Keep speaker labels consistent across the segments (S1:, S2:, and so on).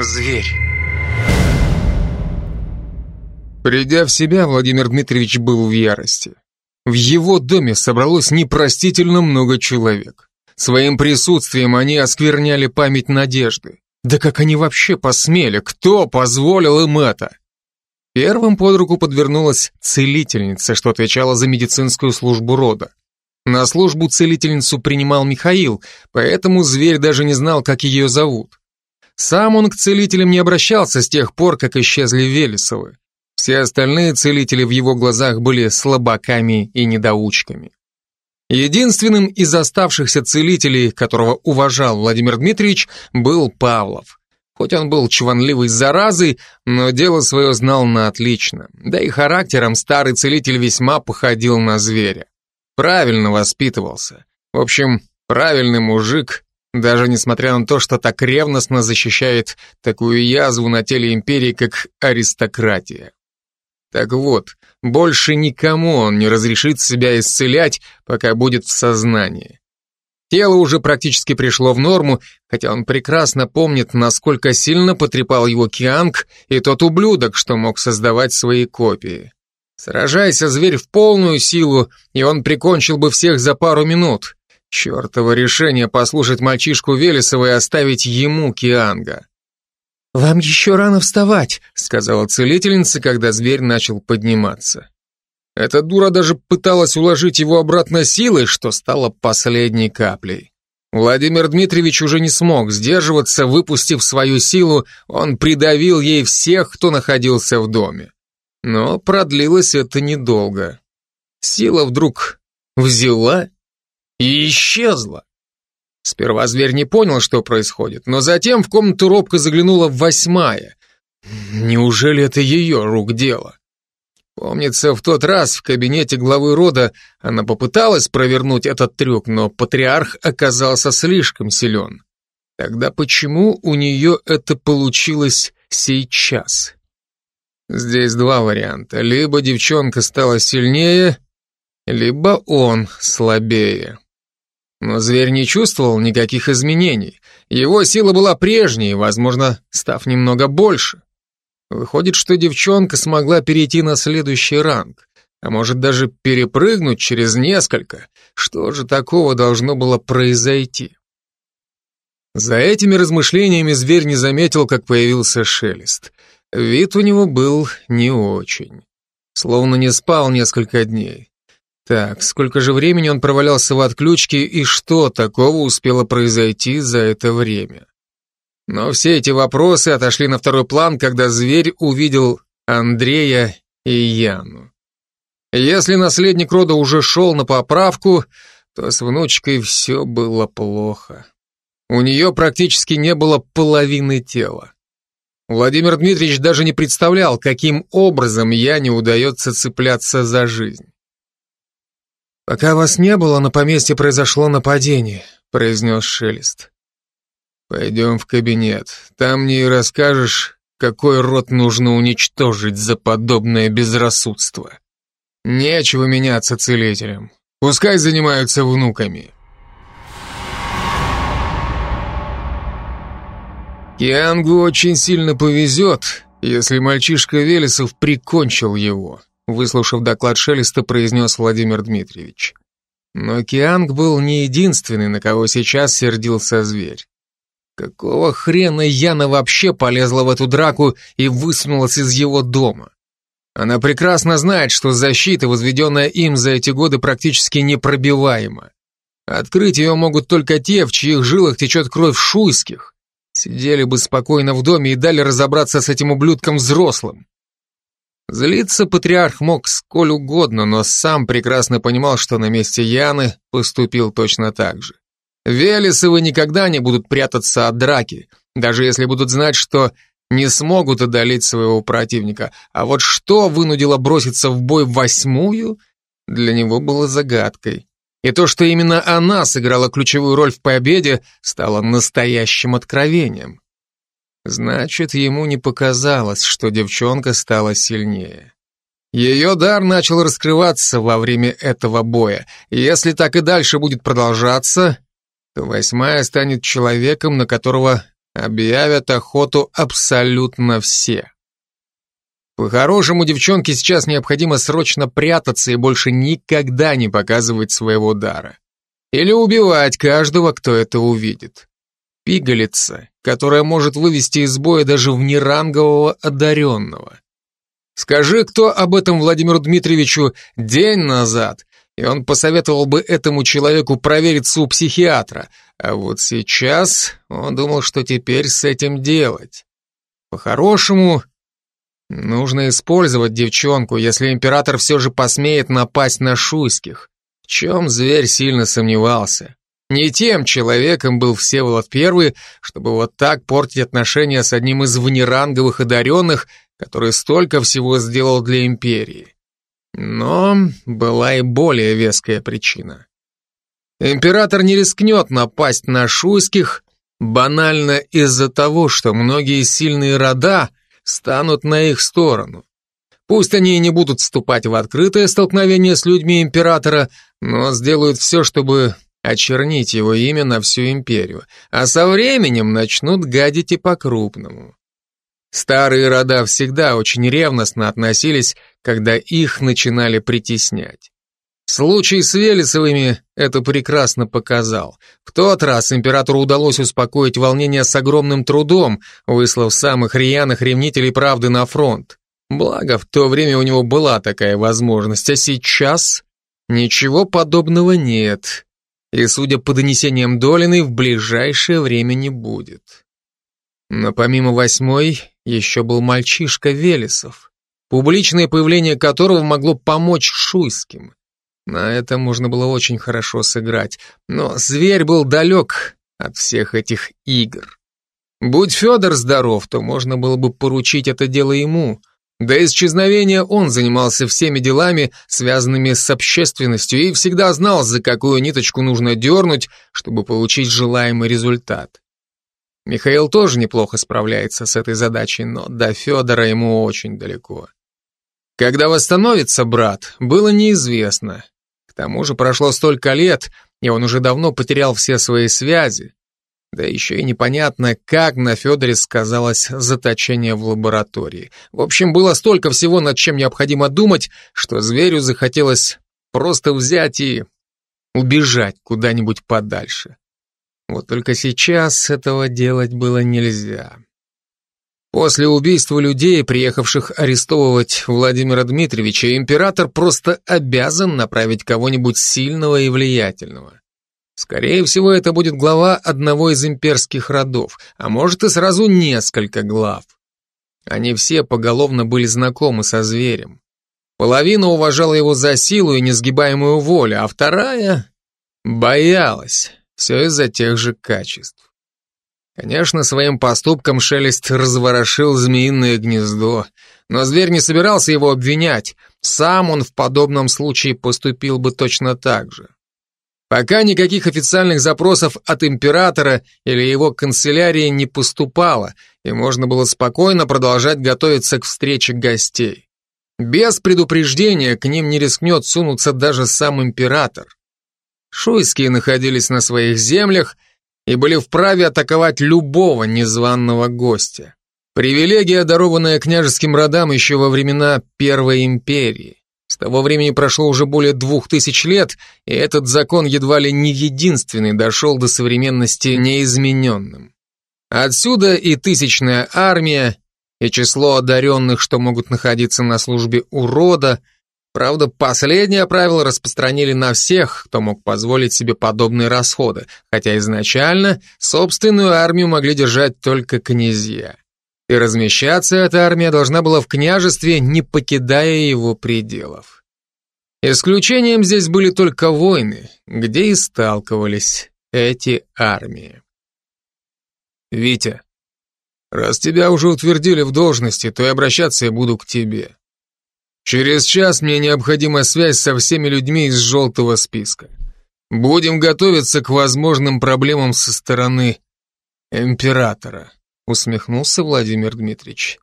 S1: Зверь.
S2: Придя в себя, Владимир Дмитриевич был в ярости. В его доме собралось непростительно много человек. Своим присутствием они оскверняли память надежды. Да как они вообще посмели? Кто позволил им это? Первым под руку подвернулась целительница, что отвечала за медицинскую службу рода. На службу целительницу принимал Михаил, поэтому зверь даже не знал, как ее зовут. Сам он к целителям не обращался с тех пор, как исчезли Велесовы. Все остальные целители в его глазах были слабаками и недоучками. Единственным из оставшихся целителей, которого уважал Владимир Дмитриевич, был Павлов. Хоть он был чванливой заразой, но дело свое знал на отлично. Да и характером старый целитель весьма походил на зверя. Правильно воспитывался. В общем, правильный мужик, даже несмотря на то, что так ревностно защищает такую язву на теле империи, как аристократия. Так вот, больше никому он не разрешит себя исцелять, пока будет в сознании. Тело уже практически пришло в норму, хотя он прекрасно помнит, насколько сильно потрепал его Кианг и тот ублюдок, что мог создавать свои копии. Сражайся, зверь, в полную силу, и он прикончил бы всех за пару минут. Чертово решение послушать мальчишку Велесова и оставить ему Кианга. «Вам еще рано вставать», — сказала целительница, когда зверь начал подниматься. Эта дура даже пыталась уложить его обратно силой, что стало последней каплей. Владимир Дмитриевич уже не смог сдерживаться, выпустив свою силу, он придавил ей всех, кто находился в доме. Но продлилось это недолго. Сила вдруг взяла и исчезла. Сперва зверь не понял, что происходит, но затем в комнату робко заглянула восьмая. Неужели это ее рук дело? Помнится, в тот раз в кабинете главы рода она попыталась провернуть этот трюк, но патриарх оказался слишком силен. Тогда почему у нее это получилось сейчас? Здесь два варианта. Либо девчонка стала сильнее, либо он слабее. Но зверь не чувствовал никаких изменений. Его сила была прежней, возможно, став немного больше. Выходит, что девчонка смогла перейти на следующий ранг, а может даже перепрыгнуть через несколько. Что же такого должно было произойти? За этими размышлениями зверь не заметил, как появился шелест. Вид у него был не очень. Словно не спал несколько дней. Так, сколько же времени он провалялся в отключке и что такого успело произойти за это время? Но все эти вопросы отошли на второй план, когда зверь увидел Андрея и Яну. Если наследник рода уже шел на поправку, то с внучкой все было плохо. У нее практически не было половины тела. Владимир Дмитриевич даже не представлял, каким образом Яне удается цепляться за жизнь. «Пока вас не было, на поместье произошло нападение», — произнес Шелест. «Пойдем в кабинет. Там мне и расскажешь, какой род нужно уничтожить за подобное безрассудство. Нечего меняться целителем. Пускай занимаются внуками». Киангу очень сильно повезет, если мальчишка Велесов прикончил его выслушав доклад Шелеста, произнес Владимир Дмитриевич. Но Кианг был не единственный, на кого сейчас сердился зверь. Какого хрена Яна вообще полезла в эту драку и высунулась из его дома? Она прекрасно знает, что защита, возведенная им за эти годы, практически непробиваема. Открыть ее могут только те, в чьих жилах течет кровь шуйских. Сидели бы спокойно в доме и дали разобраться с этим ублюдком взрослым. Злиться патриарх мог сколь угодно, но сам прекрасно понимал, что на месте Яны поступил точно так же. Велесовы никогда не будут прятаться от драки, даже если будут знать, что не смогут одолеть своего противника. А вот что вынудило броситься в бой восьмую, для него было загадкой. И то, что именно она сыграла ключевую роль в победе, стало настоящим откровением. Значит, ему не показалось, что девчонка стала сильнее. Ее дар начал раскрываться во время этого боя, если так и дальше будет продолжаться, то восьмая станет человеком, на которого объявят охоту абсолютно все. По-хорошему, девчонке сейчас необходимо срочно прятаться и больше никогда не показывать своего дара. Или убивать каждого, кто это увидит. Пигалица, которая может вывести из боя даже внерангового одаренного. Скажи, кто об этом Владимиру Дмитриевичу день назад, и он посоветовал бы этому человеку провериться у психиатра, а вот сейчас он думал, что теперь с этим делать. По-хорошему, нужно использовать девчонку, если император все же посмеет напасть на шуйских, в чем зверь сильно сомневался. Не тем человеком был Всеволод Первый, чтобы вот так портить отношения с одним из внеранговых одаренных, который столько всего сделал для империи. Но была и более веская причина. Император не рискнет напасть на шуйских банально из-за того, что многие сильные рода станут на их сторону. Пусть они и не будут вступать в открытое столкновение с людьми императора, но сделают все, чтобы очернить его имя на всю империю, а со временем начнут гадить и по-крупному. Старые рода всегда очень ревностно относились, когда их начинали притеснять. Случай с Велесовыми это прекрасно показал. В тот раз императору удалось успокоить волнение с огромным трудом, выслав самых рьяных ревнителей правды на фронт. Благо, в то время у него была такая возможность, а сейчас ничего подобного нет. И, судя по донесениям Долиной, в ближайшее время не будет. Но помимо восьмой, еще был мальчишка Велесов, публичное появление которого могло помочь Шуйским. На это можно было очень хорошо сыграть, но зверь был далек от всех этих игр. Будь Федор здоров, то можно было бы поручить это дело ему. До исчезновения он занимался всеми делами, связанными с общественностью, и всегда знал, за какую ниточку нужно дернуть, чтобы получить желаемый результат. Михаил тоже неплохо справляется с этой задачей, но до Федора ему очень далеко. Когда восстановится брат, было неизвестно. К тому же прошло столько лет, и он уже давно потерял все свои связи. Да еще и непонятно, как на Федоре сказалось заточение в лаборатории. В общем, было столько всего, над чем необходимо думать, что зверю захотелось просто взять и убежать куда-нибудь подальше. Вот только сейчас этого делать было нельзя. После убийства людей, приехавших арестовывать Владимира Дмитриевича, император просто обязан направить кого-нибудь сильного и влиятельного. Скорее всего, это будет глава одного из имперских родов, а может и сразу несколько глав. Они все поголовно были знакомы со зверем. Половина уважала его за силу и несгибаемую волю, а вторая боялась. Все из-за тех же качеств. Конечно, своим поступком Шелест разворошил змеиное гнездо, но зверь не собирался его обвинять, сам он в подобном случае поступил бы точно так же. Пока никаких официальных запросов от императора или его канцелярии не поступало, и можно было спокойно продолжать готовиться к встрече гостей. Без предупреждения к ним не рискнет сунуться даже сам император. Шуйские находились на своих землях и были вправе атаковать любого незваного гостя. Привилегия, дарованная княжеским родам еще во времена Первой империи. С того времени прошло уже более двух тысяч лет, и этот закон едва ли не единственный дошел до современности неизмененным. Отсюда и тысячная армия, и число одаренных, что могут находиться на службе у рода, Правда, последнее правило распространили на всех, кто мог позволить себе подобные расходы, хотя изначально собственную армию могли держать только князья. И размещаться эта армия должна была в княжестве, не покидая его пределов. Исключением здесь были только войны, где и сталкивались эти армии. «Витя, раз тебя уже утвердили в должности, то и обращаться я буду к тебе. Через час мне необходима связь со всеми людьми из желтого списка. Будем готовиться к возможным проблемам со стороны императора, усмехнулся Владимир Дмитриевич.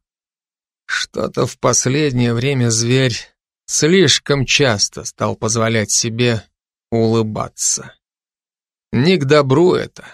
S2: Что-то в последнее время зверь слишком часто стал позволять себе улыбаться. Не к добру это.